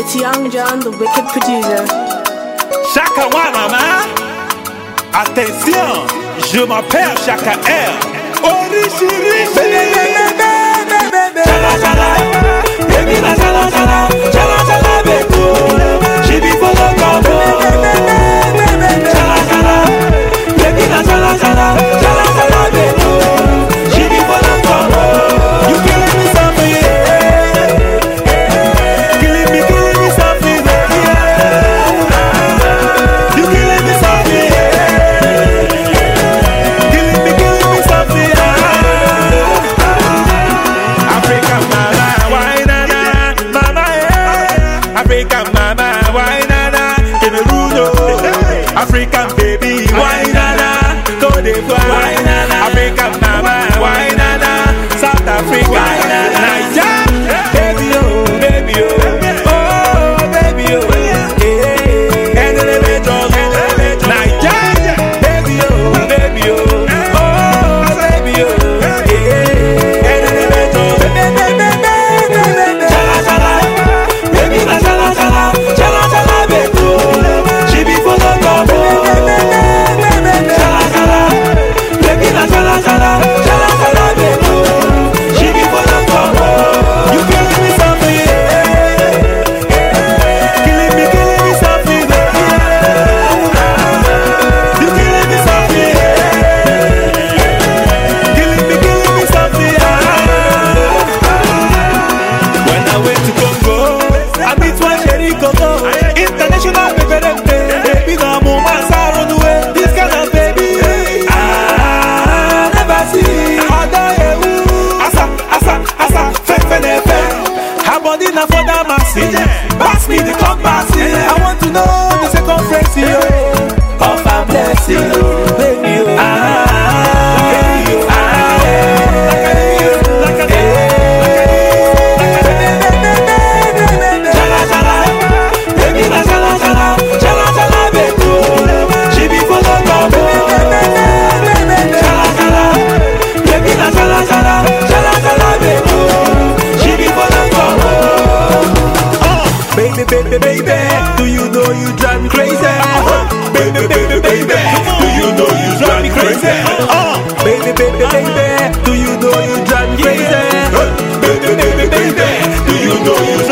It's Young John, the wicked producer. Chaka One, maman. Attention, je m'appelle Chaka R. Orishirishi. African baby. Yeah. you drive me crazy. Uh-huh. Baby, baby, baby, do you know you drive me crazy? Uh-huh. Baby, baby, baby, do you know you drive me crazy? Uh-huh. Baby, baby, baby, do you know you